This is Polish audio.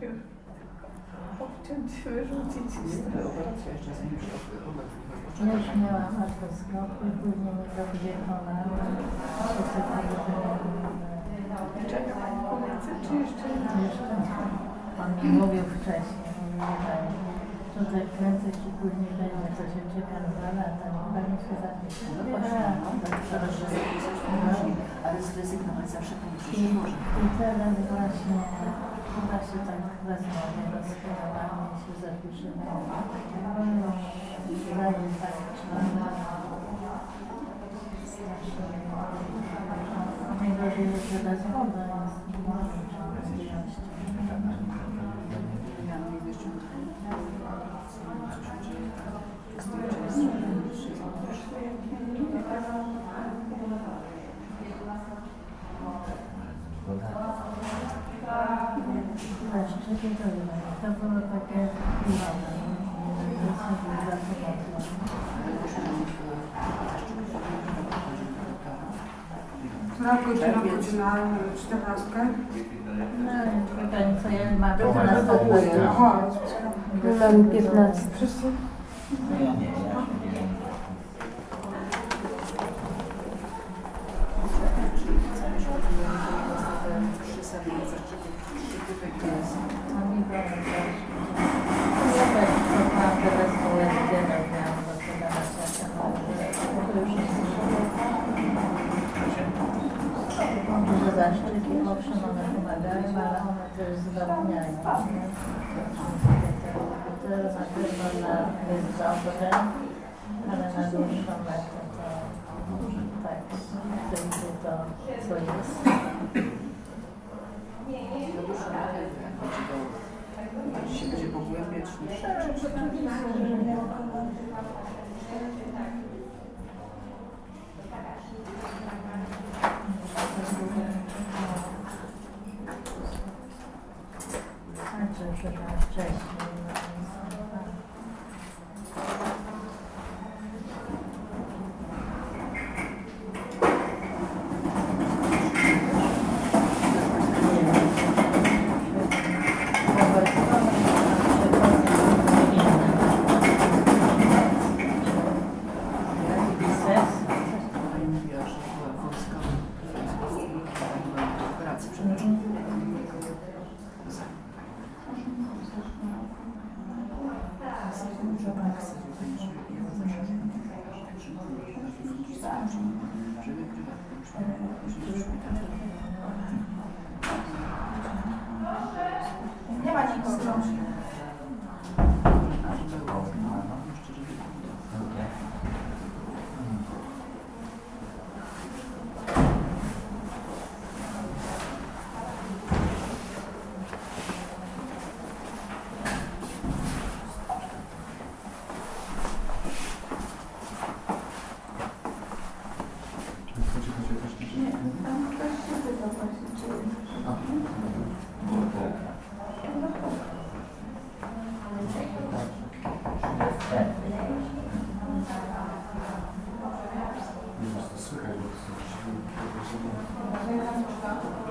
Obciąć, wyrzucić i operacja jeszcze z nim Ja już miałam artroskopy, później mikrobiekona, Czeka Pani pomocy, czy jeszcze nie? Jeszcze on mi mówił wcześniej, Pani, tutaj kręcę Ci później będzie, co się czeka dwa lata, niech Pani się zapisze. No właśnie, no, tak teraz się zapisać później, ale zrezygnować zawsze Pani I. I teraz właśnie się tak rozkładamy i się. Już zdaję tak. Najgorzej jest, że bez wody jest. Ja mam nie wiesz, co się dzieje. Zdjęcie jest zrobione, się Jeszcze nie to To było takie chwilowe. To sobie zapomniałam. Która godzina godzina 14? No pani co, ja mam było. Aha, Mam 15. Wszyscy? Ja nie, Duże zaszczyki, owszem, one pomagają, ale one też zwalniają. To na pewno na jest dobre, ale na dłuższą metę to tak, to, co jest. Także chyba wcześniej. no więc, Nie ma nikogo. 감사합니다.